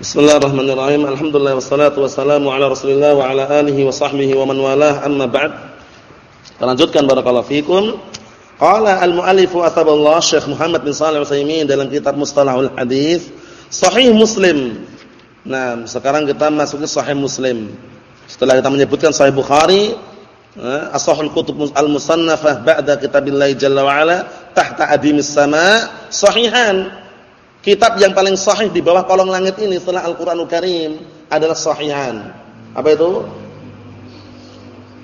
Bismillahirrahmanirrahim. Alhamdulillah wassalatu wassalamu ala Rasulillah wa ala alihi wa sahbihi wa man walah. Amma ba'd. Kita lanjutkan barakallahu fikum. Qala al-muallif athaballahu Syekh Muhammad bin Shalih Al-Utsaimin dalam kitab Mustalahul Hadis, Sahih Muslim. Nah, sekarang kita masuk ke Sahih Muslim. Setelah kita menyebutkan Sahih Bukhari, eh, As-Sahih Kutub Al-Musannafah ba'da kitabillah jalla wa ala tahta adimis sama sahihan Kitab yang paling sahih di bawah kolong langit ini setelah Al-Qur'anul Karim adalah sahihan. Apa itu?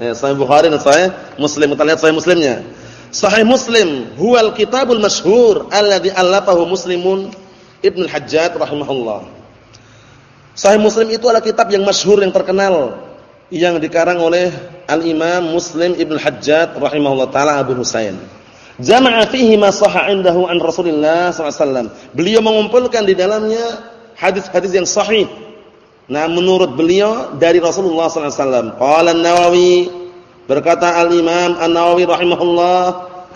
Ya, Sahih Bukhari dan Sahih Muslim. Kita lihat Sahih Muslimnya. Sahih Muslim huwal kitabul masyhur alladhi allafahu Muslimun Ibnu Hajjaj rahimahullah. Sahih Muslim itu adalah kitab yang masyhur yang terkenal yang dikarang oleh Al-Imam Muslim Ibnu Hajjaj rahimahullah taala Abu Husain. Jama'a fihi ma sahha indahu an Rasulillah SAW. Beliau mengumpulkan di dalamnya hadis-hadis yang sahih. Nah, menurut beliau dari Rasulullah SAW. Qala An-Nawawi berkata Al-Imam An-Nawawi rahimahullah.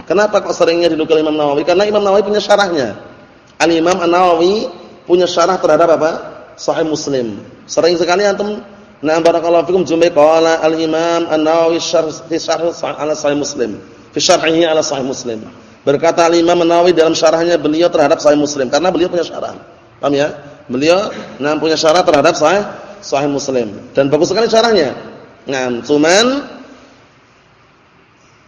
Kenapa kok seringnya dinukil Imam Nawawi? Karena Imam Nawawi punya syarahnya. Al-Imam An-Nawawi punya syarah terhadap apa? Sahih Muslim. Sering sekali antum Nah barakallahu fikum jumpai qala al-Imam An-Nawawi syarh syarh ala Sahih Muslim fi syarhihi ala sahih Muslim. Berkata Imam Nawawi dalam syarahnya beliau terhadap sahih Muslim karena beliau punya syarah. Paham ya? Beliau nah punya syarah terhadap sahih sahih Muslim dan bagus sekali syarahnya. Nah, cuman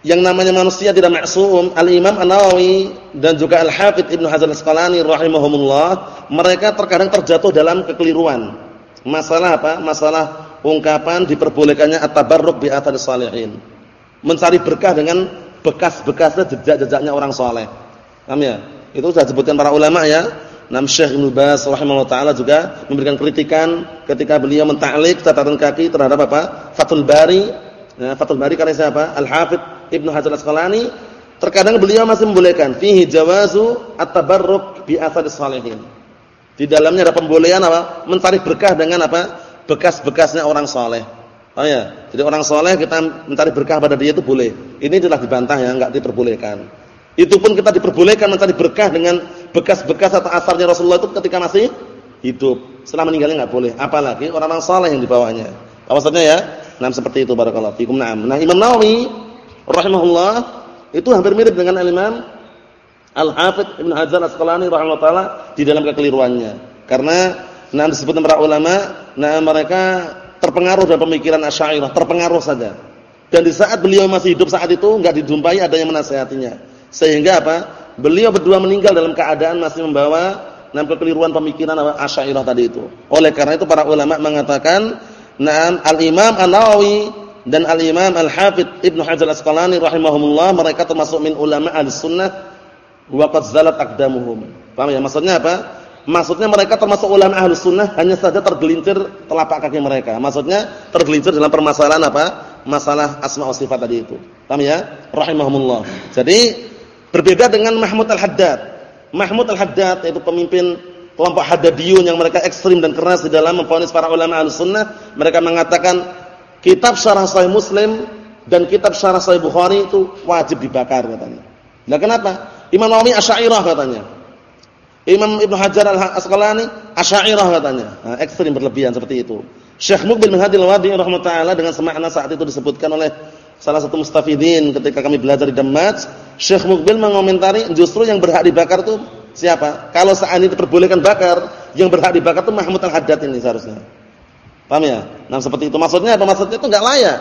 yang namanya manusia tidak maksum, Al-Imam An-Nawawi dan juga Al-Hafidz Ibnu Hajar Al-Asqalani rahimahumullah, mereka terkadang terjatuh dalam kekeliruan. Masalah apa? Masalah ungkapan diperbolehkannya at-tabarruk bi salihin. Mencari berkah dengan bekas-bekasnya jejak-jejaknya orang soleh. Paham ya? Itu sudah disebutkan para ulama ya. Nam Syekh Ibnu Baz rahimahullah taala juga memberikan kritikan ketika beliau mentaklik catatan kaki terhadap apa? Fathul Bari. Ya, Fathul Bari karya siapa? Al-Hafidz Ibnu Hajar Asqalani. Terkadang beliau masih membolehkan fihi jawazu at-tabarruk bi athadis salihin. Di dalamnya ada pembolehan apa? Mencari berkah dengan apa? Bekas-bekasnya orang soleh. Oh ya, jadi orang soleh kita mencari berkah pada dia itu boleh. Ini telah dibantah ya, enggak diperbolehkan. Itu pun kita diperbolehkan mencari berkah dengan bekas-bekas atau asarnya Rasulullah itu ketika masih hidup. Setelah meninggalnya enggak boleh. Apalagi orang-orang soleh yang dibawanya. Apa maksudnya ya? Nah seperti itu barakallahu fikum. Nah, nah Imam Nawawi rahimahullah itu hampir mirip dengan Al-Imam Al-Hafidz Ibnu Hajar Asqalani rahimahullah di dalam kekeliruannya. Karena nah disebut para ulama, nah mereka terpengaruh dengan pemikiran Asy'ariyah, terpengaruh saja. Dan di saat beliau masih hidup saat itu enggak dijumpai ada yang menasihatinya. Sehingga apa? Beliau berdua meninggal dalam keadaan masih membawa enam kekeliruan pemikiran Asy'ariyah tadi itu. Oleh karena itu para ulama mengatakan, "Na'am al-Imam An-Nawawi dan al-Imam Al-Hafidz Ibnu Hajar Asqalani rahimahumullah mereka termasuk min ulama Ahlussunnah wa qad zalat aqdamuhum." Paham ya? Maksudnya apa? Maksudnya mereka termasuk ulama ahli sunnah hanya saja tergelincir telapak kaki mereka. Maksudnya tergelincir dalam permasalahan apa? Masalah asma wa sifat tadi itu. Paham ya? Rahimahumullah. Jadi berbeda dengan Mahmud Al-Haddad. Mahmud Al-Haddad yaitu pemimpin kelompok Haddadiyun yang mereka ekstrim dan keras di dalam memfonis para ulama ahli sunnah. Mereka mengatakan kitab syarah sahih Muslim dan kitab syarah sahih Bukhari itu wajib dibakar katanya. Nah kenapa? Imam Nawawi Asy'ariyah katanya. Imam Ibnu Hajar Al-Asqalani Asy'ariyah katanya. Nah, ekstrim berlebihan seperti itu. Syekh Muqbil bin Hadil Wadi dengan semakna saat itu disebutkan oleh salah satu mustafidin ketika kami belajar di Damaj, Syekh Muqbil mengomentari justru yang berhak dibakar itu siapa? Kalau seandainya diperbolehkan bakar, yang berhak dibakar itu Mahmud Al-Haddad ini seharusnya. Paham ya? Nah, seperti itu maksudnya apa? Maksudnya itu enggak layak.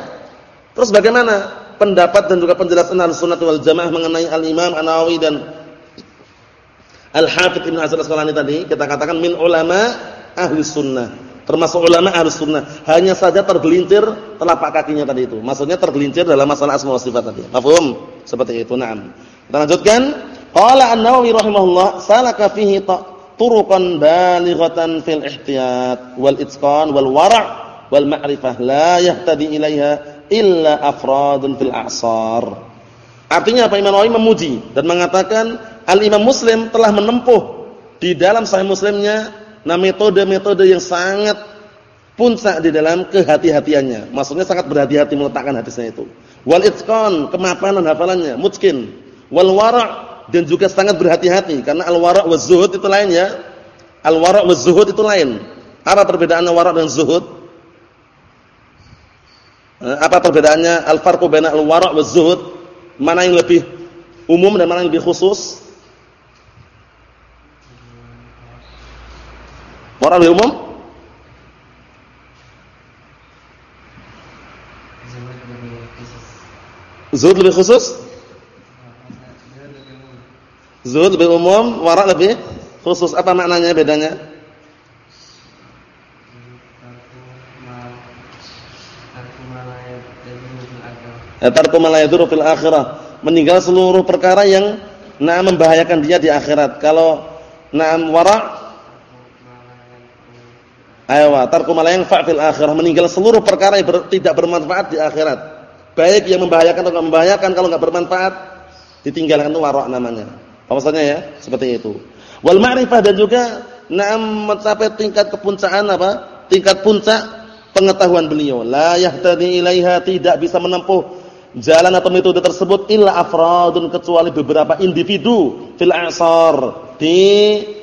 Terus bagaimana pendapat dan juga penjelasan Ahlussunnah wal Jamaah mengenai Al-Imam An-Nawawi dan Al-Hafidh Ibn Hajar Asqalani tadi kita katakan min ulama ahli sunnah. Termasuk ulama ahli sunnah. Hanya saja tergelincir telapak kakinya tadi itu. Maksudnya tergelincir dalam masalah asma wa sifat tadi. Mafhum? Seperti itu na'am. Kita lanjutkan. Qala an-nawawi rahimahullah salaka fihi turuqan balighatan fil ihtiyat wal itqan wal wara' wal ma'rifah la yahtadi ilaiha illa afradun fil a'sar. Artinya apa Imam Nawawi memuji dan mengatakan Al-Imam Muslim telah menempuh di dalam sahih Muslimnya nah metode-metode yang sangat puncak di dalam kehati-hatiannya. Maksudnya sangat berhati-hati meletakkan hadisnya itu. Wal itqan, kemapanan hafalannya, mutqin. Wal wara' dan juga sangat berhati-hati karena al wara' wa zuhud itu lain ya. Al wara' wa zuhud itu lain. Apa perbedaannya wara' dan zuhud? Eh, apa perbedaannya al-farqu baina al-wara' wa zuhud? Mana yang lebih umum dan mana yang lebih khusus? Wara' lebih umum? Zuhud lebih khusus? Zuhud lebih umum, wara' lebih khusus. Apa maknanya bedanya? Tarku ma la yadurru fil akhirah. Meninggal seluruh perkara yang nah membahayakan dia di akhirat. Kalau na'am wara' Ayo, tarku ma la akhirah. Meninggal seluruh perkara yang ber, tidak bermanfaat di akhirat baik yang membahayakan atau enggak membahayakan kalau enggak bermanfaat ditinggalkan itu warok namanya. Maksudnya ya? Seperti itu. Wal ma'rifah dan juga na'am mencapai tingkat kepuncaan apa? Tingkat puncak pengetahuan beliau. La yahtadi ilaiha tidak bisa menempuh jalan atau metode tersebut illa afradun kecuali beberapa individu fil asar di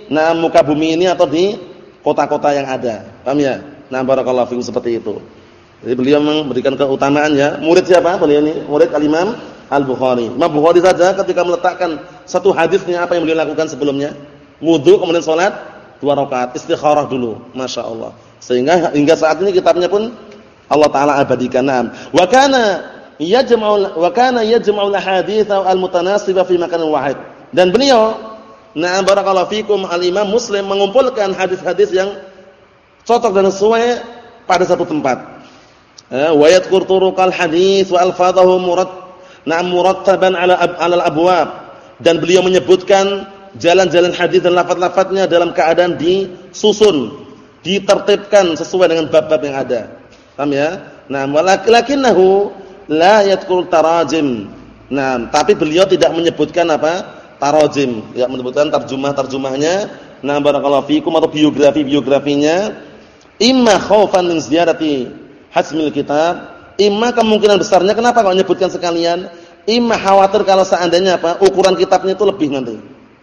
nah muka bumi ini atau di kota-kota yang ada. Paham ya? Nah barakallahu fikum seperti itu. Jadi beliau memberikan keutamaan ya. Murid siapa? Beliau ini murid Al-Imam Al-Bukhari. Imam Bukhari saja ketika meletakkan satu hadisnya apa yang beliau lakukan sebelumnya? Wudu kemudian salat dua rakaat, istikharah dulu. Masya Allah. Sehingga hingga saat ini kitabnya pun Allah taala abadikan. Naam. Wa kana yajma'u wa kana yajma'u al-hadits al-mutanasiba fi makanin wahid. Dan beliau Na'am barakallahu fikum al-Imam Muslim mengumpulkan hadis-hadis yang cocok dan sesuai pada satu tempat. Eh, wa yadhkur turuqal hadis wa alfadhahu murad na'am murattaban ala ala al-abwab dan beliau menyebutkan jalan-jalan hadis dan lafaz-lafaznya dalam keadaan disusun, ditertibkan sesuai dengan bab-bab yang ada. Paham ya? Nah, walakinnahu la yadhkur tarajim. Nah, tapi beliau tidak menyebutkan apa? Tarajim, tidak menyebutkan terjemah-terjemahnya. Nah, barakallahu fikum atau biografi-biografinya imma khaufan min ziyarati hasmil kitab, imma kemungkinan besarnya kenapa kalau menyebutkan sekalian? Imma khawatir kalau seandainya apa? Ukuran kitabnya itu lebih nanti.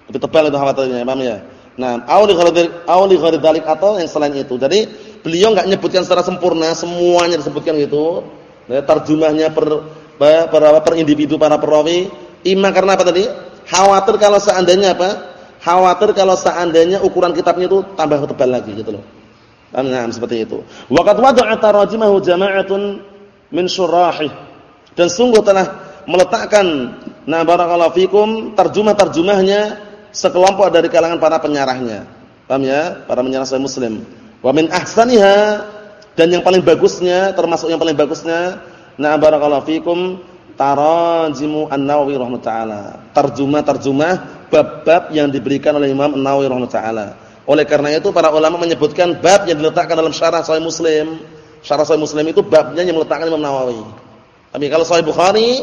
Lebih tebal itu khawatirnya, paham ya? Nah, auli auli dzalik atau yang selain itu. Jadi beliau enggak menyebutkan secara sempurna semuanya disebutkan gitu. Nah, terjemahnya per per, per, per individu para perawi. Imma karena apa tadi? Khawatir kalau seandainya apa? Khawatir kalau seandainya ukuran kitabnya itu tambah tebal lagi gitu loh. Nah, seperti itu. Waqad wada'a tarajimahu jama'atun min syurahih. Dan sungguh telah meletakkan na barakallahu fikum terjemah-terjemahnya sekelompok dari kalangan para penyarahnya. Paham ya? Para penyarah Sahih Muslim. Wa min ahsaniha dan yang paling bagusnya termasuk yang paling bagusnya na barakallahu fikum tarajimu An-Nawawi rahimahutaala. Terjemah-terjemah bab-bab yang diberikan oleh Imam An-Nawawi rahimahutaala. Oleh karena itu para ulama menyebutkan bab yang diletakkan dalam syarah Sahih Muslim. Syarah Sahih Muslim itu babnya yang meletakkan Imam Nawawi. Tapi kalau Sahih Bukhari,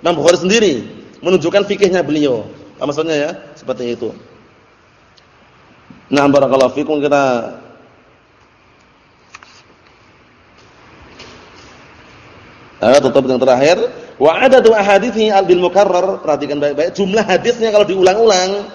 Imam Bukhari sendiri menunjukkan fikihnya beliau. Apa maksudnya ya? Seperti itu. Nah, barakallahu fikum kita Nah, tutup yang terakhir, wa adadu ahadithi al-bil mukarrar, perhatikan baik-baik, jumlah hadisnya kalau diulang-ulang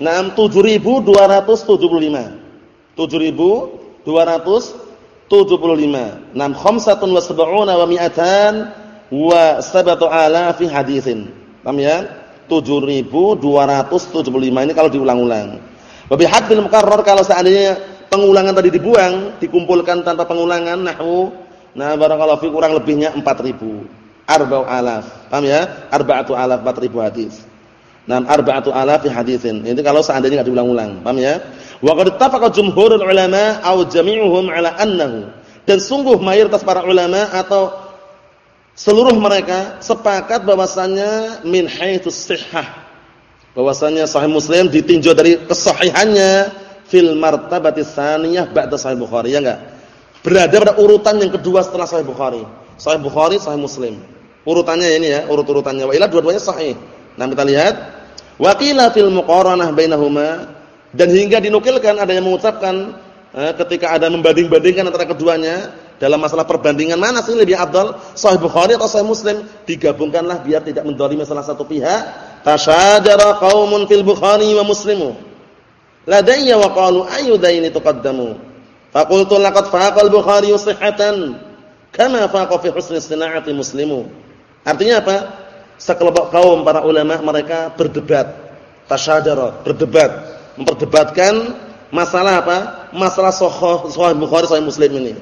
Naam 7275. 7275. Naam khamsatun wa sab'una wa mi'atan wa sabatu alafi haditsin. Paham ya? 7275 ini kalau diulang-ulang. Wa bihadil mukarrar kalau seandainya pengulangan tadi dibuang, dikumpulkan tanpa pengulangan nahwu nah fi kurang lebihnya 4000. Arba'u alaf. Paham ya? Arba'atu alaf 4000 hadis. Nam arba'atu alafi haditsin. Ini kalau seandainya enggak diulang-ulang. Paham ya? Wa qad ittafaqa jumhurul ulama aw jami'uhum ala annahu. Dan sungguh mayoritas para ulama atau seluruh mereka sepakat bahwasanya min haitsus sihhah. Bahwasanya sahih Muslim ditinjau dari kesahihannya fil martabati tsaniyah ba'da sahih Bukhari ya enggak? Berada pada urutan yang kedua setelah sahih Bukhari. Sahih Bukhari, sahih Muslim. Urutannya ini ya, urut-urutannya. Wa dua-duanya sahih. Nah, kita lihat. Waqila fil muqaranah bainahuma. Dan hingga dinukilkan ada yang mengucapkan eh, ketika ada membanding-bandingkan antara keduanya dalam masalah perbandingan mana sih lebih afdal? Sahih Bukhari atau Sahih Muslim? Digabungkanlah biar tidak mendolimi salah satu pihak. Tasyajara qaumun fil Bukhari wa Muslimu. Ladayya wa qalu ayu daini tuqaddamu? Faqultu laqad faqal Bukhari sihhatan. Kama faqa fi husni sina'ati muslimu. Artinya apa? Sekelompok kaum para ulama mereka berdebat, tasyajara, berdebat, memperdebatkan masalah apa? Masalah sahih Bukhari sahih Muslim ini.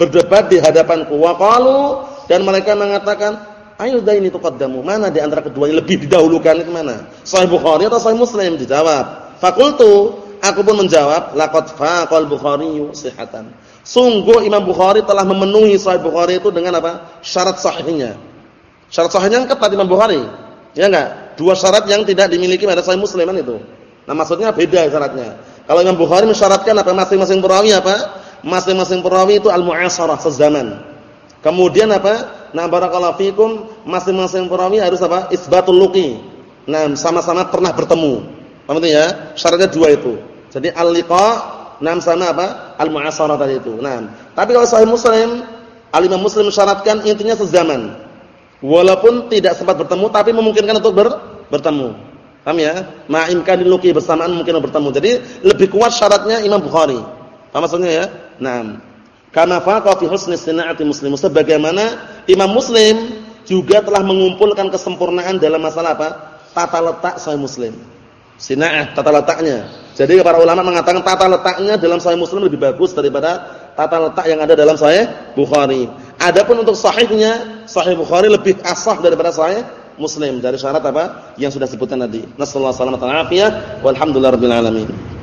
Berdebat di hadapanku wa qalu dan mereka mengatakan, "Ayo ini tuqaddamu." Mana di antara keduanya lebih didahulukan itu mana? Sahih Bukhari atau sahih Muslim? Dijawab. Fakultu, aku pun menjawab, "Laqad faqal Bukhari sihatan." Sungguh Imam Bukhari telah memenuhi Sahih Bukhari itu dengan apa? Syarat sahihnya. Syarat sahihnya ketat Imam Bukhari. Ya enggak? Dua syarat yang tidak dimiliki pada Sahih Muslim kan itu. Nah, maksudnya beda syaratnya. Kalau Imam Bukhari mensyaratkan apa masing-masing perawi apa? Masing-masing perawi itu al-mu'asharah sezaman. Kemudian apa? Nah, barakallahu fikum, masing-masing perawi harus apa? Isbatul luqi. Nah, sama-sama pernah bertemu. Paham ya? Syaratnya dua itu. Jadi al-liqa, nah sama apa? Al-mu'asharah tadi itu. Nah, tapi kalau sahih Muslim, al-Imam Muslim mensyaratkan intinya sezaman. Walaupun tidak sempat bertemu tapi memungkinkan untuk ber, bertemu. Paham ya? Ma'imkanil luqi bersamaan mungkin bertemu. Jadi lebih kuat syaratnya Imam Bukhari. Apa maksudnya ya? Naam. Karena faqa fi husni sina'ati muslim. Sebagaimana Imam Muslim juga telah mengumpulkan kesempurnaan dalam masalah apa? Tata letak sahih Muslim. Sina'ah tata letaknya. Jadi para ulama mengatakan tata letaknya dalam sahih Muslim lebih bagus daripada tata letak yang ada dalam sahih Bukhari. Adapun untuk sahihnya, sahih Bukhari lebih asah daripada sahih Muslim dari syarat apa yang sudah sebutkan tadi. Nasallahu alaihi wasallam wa alhamdulillah rabbil alamin.